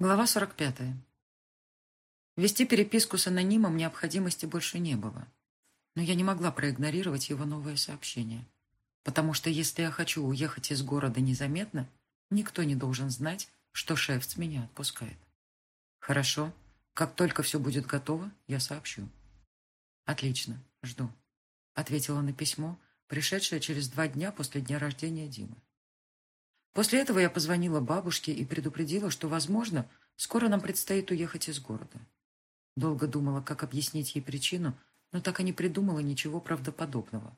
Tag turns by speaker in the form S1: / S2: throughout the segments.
S1: Глава 45. Вести переписку с анонимом необходимости больше не было. Но я не могла проигнорировать его новое сообщение. Потому что если я хочу уехать из города незаметно, никто не должен знать, что шеф меня отпускает. Хорошо. Как только все будет готово, я сообщу. Отлично. Жду. Ответила на письмо, пришедшее через два дня после дня рождения Димы. После этого я позвонила бабушке и предупредила, что, возможно, скоро нам предстоит уехать из города. Долго думала, как объяснить ей причину, но так и не придумала ничего правдоподобного.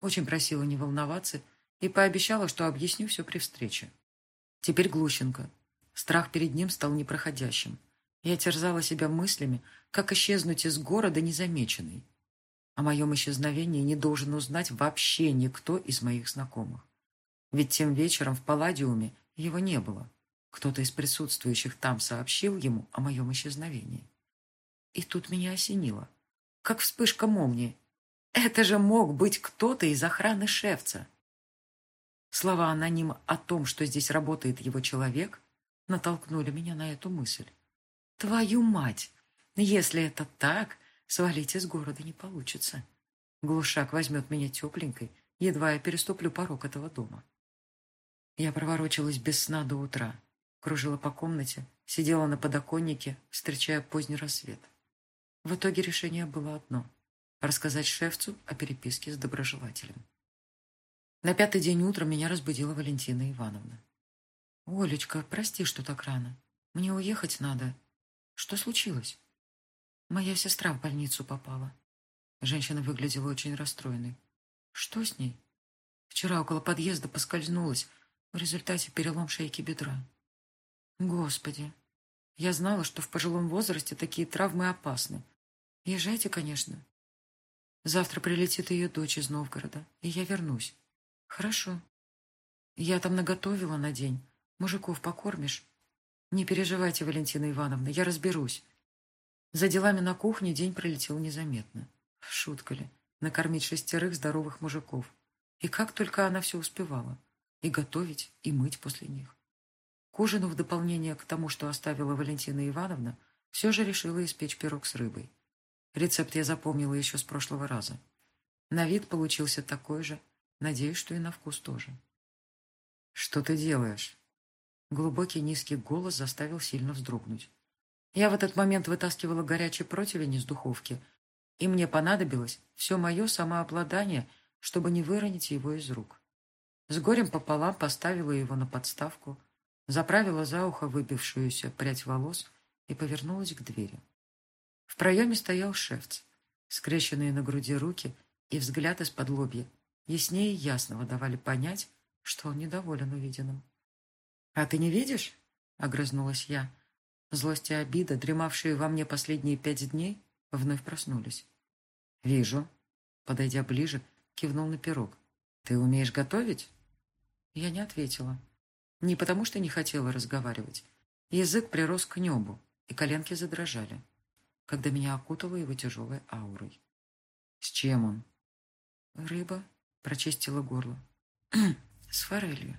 S1: Очень просила не волноваться и пообещала, что объясню все при встрече. Теперь Глущенко. Страх перед ним стал непроходящим. Я терзала себя мыслями, как исчезнуть из города незамеченной. О моем исчезновении не должен узнать вообще никто из моих знакомых. Ведь тем вечером в Палладиуме его не было. Кто-то из присутствующих там сообщил ему о моем исчезновении. И тут меня осенило. Как вспышка молнии. Это же мог быть кто-то из охраны шефца. Слова анонима о том, что здесь работает его человек, натолкнули меня на эту мысль. Твою мать! Если это так, свалить из города не получится. Глушак возьмет меня тепленькой, едва я переступлю порог этого дома. Я проворочилась без сна до утра, кружила по комнате, сидела на подоконнике, встречая поздний рассвет. В итоге решение было одно — рассказать шефцу о переписке с доброжелателем. На пятый день утром меня разбудила Валентина Ивановна. «Олечка, прости, что так рано. Мне уехать надо. Что случилось?» «Моя сестра в больницу попала». Женщина выглядела очень расстроенной. «Что с ней?» «Вчера около подъезда поскользнулась, в результате перелом шейки бедра. Господи, я знала, что в пожилом возрасте такие травмы опасны. Езжайте, конечно. Завтра прилетит ее дочь из Новгорода, и я вернусь. Хорошо. Я там наготовила на день. Мужиков покормишь? Не переживайте, Валентина Ивановна, я разберусь. За делами на кухне день пролетел незаметно. Шутка ли, накормить шестерых здоровых мужиков. И как только она все успевала и готовить, и мыть после них. К ужину, в дополнение к тому, что оставила Валентина Ивановна, все же решила испечь пирог с рыбой. Рецепт я запомнила еще с прошлого раза. На вид получился такой же, надеюсь, что и на вкус тоже. «Что ты делаешь?» Глубокий низкий голос заставил сильно вздрогнуть. Я в этот момент вытаскивала горячий противень из духовки, и мне понадобилось все мое самообладание, чтобы не выронить его из рук. С горем пополам поставила его на подставку, заправила за ухо выбившуюся прядь волос и повернулась к двери. В проеме стоял шефц, скрещенные на груди руки и взгляд из-под лобья, яснее ясного давали понять, что он недоволен увиденным. «А ты не видишь?» — огрызнулась я. Злость и обида, дремавшие во мне последние пять дней, вновь проснулись. «Вижу». Подойдя ближе, кивнул на пирог. «Ты умеешь готовить?» Я не ответила. Не потому, что не хотела разговаривать. Язык прирос к небу, и коленки задрожали, когда меня окутало его тяжелой аурой. «С чем он?» «Рыба», — прочистила горло. «С форелью».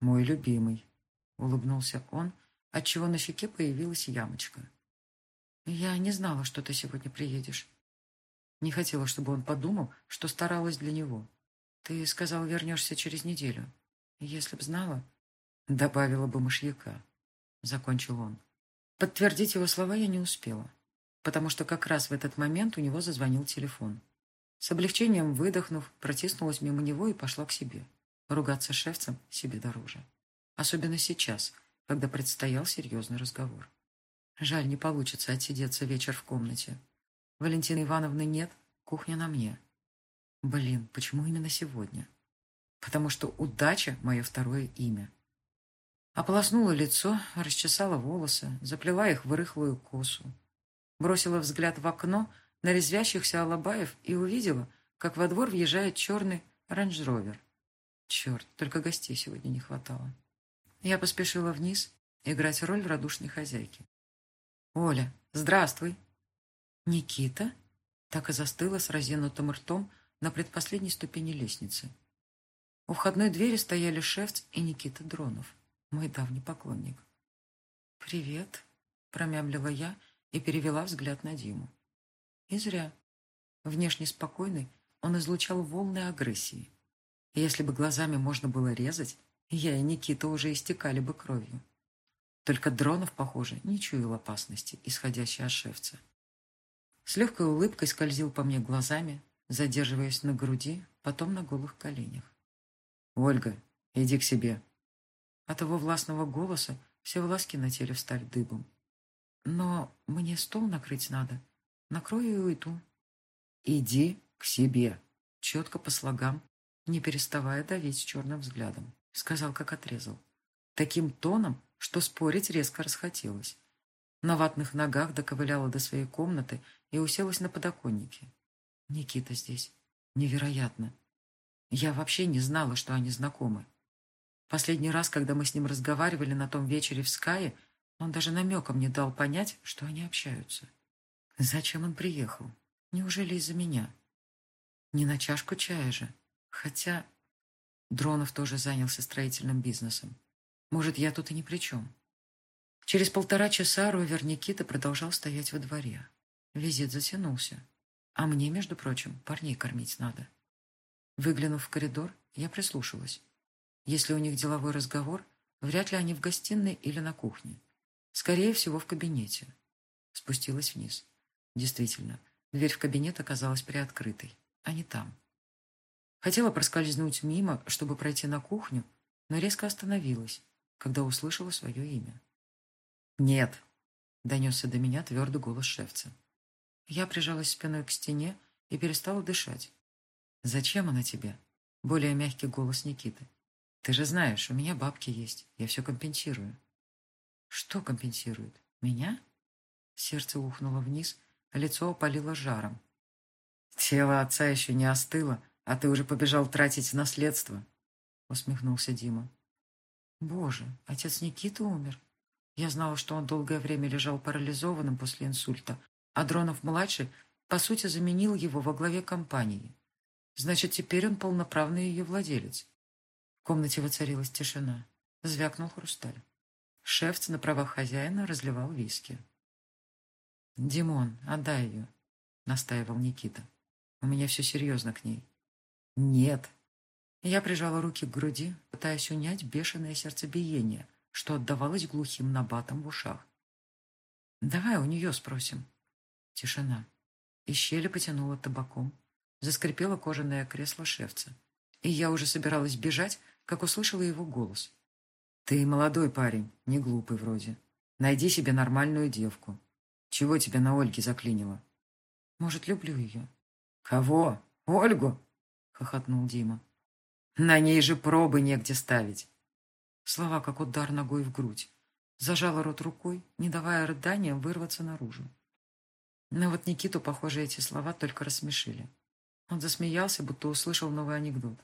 S1: «Мой любимый», — улыбнулся он, отчего на щеке появилась ямочка. «Я не знала, что ты сегодня приедешь. Не хотела, чтобы он подумал, что старалась для него. Ты сказал, вернешься через неделю. Если б знала, добавила бы мышьяка. Закончил он. Подтвердить его слова я не успела, потому что как раз в этот момент у него зазвонил телефон. С облегчением выдохнув, протиснулась мимо него и пошла к себе. Ругаться шефцем себе дороже. Особенно сейчас, когда предстоял серьезный разговор. Жаль, не получится отсидеться вечер в комнате. Валентины Ивановны нет, кухня на мне. Блин, почему именно сегодня? Потому что удача — мое второе имя. Ополоснула лицо, расчесала волосы, заплела их в рыхлую косу. Бросила взгляд в окно на резвящихся алабаев и увидела, как во двор въезжает черный Range Rover. Черт, только гостей сегодня не хватало. Я поспешила вниз играть роль радушной хозяйки. «Оля, здравствуй!» «Никита?» Так и застыла с разинутым ртом на предпоследней ступени лестницы. У входной двери стояли Шефц и Никита Дронов, мой давний поклонник. «Привет», — промямлила я и перевела взгляд на Диму. И зря. Внешне спокойный, он излучал волны агрессии. Если бы глазами можно было резать, я и Никита уже истекали бы кровью. Только Дронов, похоже, не чуял опасности, исходящей от шефца. С легкой улыбкой скользил по мне глазами, задерживаясь на груди, потом на голых коленях. «Ольга, иди к себе». От его властного голоса все волоски на теле встали дыбом. «Но мне стол накрыть надо. Накрою и уйду». «Иди к себе», четко по слогам, не переставая давить черным взглядом, сказал, как отрезал. Таким тоном, что спорить резко расхотелось. На ватных ногах доковыляла до своей комнаты и уселась на подоконнике. Никита здесь. Невероятно. Я вообще не знала, что они знакомы. Последний раз, когда мы с ним разговаривали на том вечере в Скае, он даже намеком не дал понять, что они общаются. Зачем он приехал? Неужели из-за меня? Не на чашку чая же. Хотя Дронов тоже занялся строительным бизнесом. Может, я тут и ни при чем. Через полтора часа ровер Никита продолжал стоять во дворе. Визит затянулся. А мне, между прочим, парней кормить надо. Выглянув в коридор, я прислушалась. Если у них деловой разговор, вряд ли они в гостиной или на кухне. Скорее всего, в кабинете. Спустилась вниз. Действительно, дверь в кабинет оказалась приоткрытой, а не там. Хотела проскользнуть мимо, чтобы пройти на кухню, но резко остановилась, когда услышала свое имя. «Нет», — донесся до меня твердый голос шефца. Я прижалась спиной к стене и перестала дышать. «Зачем она тебе?» Более мягкий голос Никиты. «Ты же знаешь, у меня бабки есть. Я все компенсирую». «Что компенсирует? Меня?» Сердце ухнуло вниз, а лицо опалило жаром. «Тело отца еще не остыло, а ты уже побежал тратить наследство», усмехнулся Дима. «Боже, отец Никиты умер. Я знала, что он долгое время лежал парализованным после инсульта, а Дронов-младший, по сути, заменил его во главе компании. Значит, теперь он полноправный ее владелец. В комнате воцарилась тишина. Звякнул хрусталь. Шефц на правах хозяина разливал виски. «Димон, отдай ее», — настаивал Никита. «У меня все серьезно к ней». «Нет». Я прижала руки к груди, пытаясь унять бешеное сердцебиение, что отдавалось глухим набатом в ушах. «Давай у нее спросим», Тишина. Из щели потянуло табаком. Заскрипело кожаное кресло шефца. И я уже собиралась бежать, как услышала его голос. «Ты молодой парень, не глупый вроде. Найди себе нормальную девку. Чего тебя на Ольге заклинило?» «Может, люблю ее?» «Кого? Ольгу?» — хохотнул Дима. «На ней же пробы негде ставить». Слова, как удар ногой в грудь. Зажала рот рукой, не давая рыданиям вырваться наружу. Но вот Никиту, похоже, эти слова только рассмешили. Он засмеялся, будто услышал новый анекдот.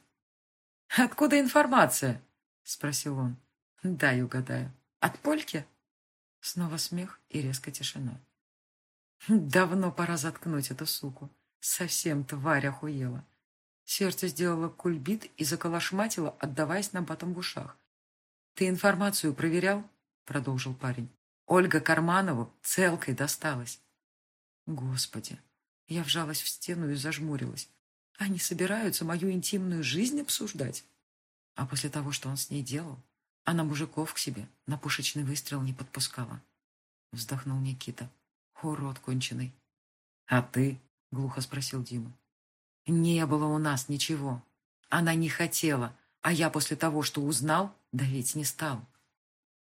S1: «Откуда информация?» — спросил он. «Дай угадаю. От Польки?» Снова смех и резкая тишина. «Давно пора заткнуть эту суку. Совсем тварь охуела». Сердце сделало кульбит и заколошматило, отдаваясь на батом в ушах. «Ты информацию проверял?» — продолжил парень. «Ольга Карманову целкой досталась. Господи, я вжалась в стену и зажмурилась. Они собираются мою интимную жизнь обсуждать? А после того, что он с ней делал, она мужиков к себе на пушечный выстрел не подпускала. Вздохнул Никита. Урод конченый. А ты? Глухо спросил Дима. Не было у нас ничего. Она не хотела, а я после того, что узнал, давить не стал.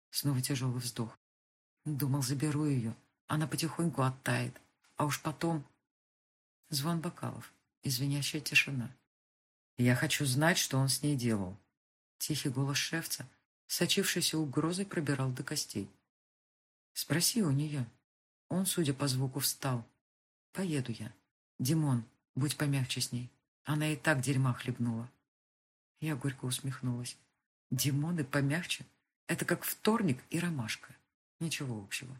S1: Снова тяжелый вздох. Думал, заберу ее. Она потихоньку оттает. А уж потом... Звон бокалов и звенящая тишина. Я хочу знать, что он с ней делал. Тихий голос шефца, сочившийся угрозой, пробирал до костей. Спроси у нее. Он, судя по звуку, встал. Поеду я. Димон, будь помягче с ней. Она и так дерьма хлебнула. Я горько усмехнулась. Димон и помягче. Это как вторник и ромашка. Ничего общего.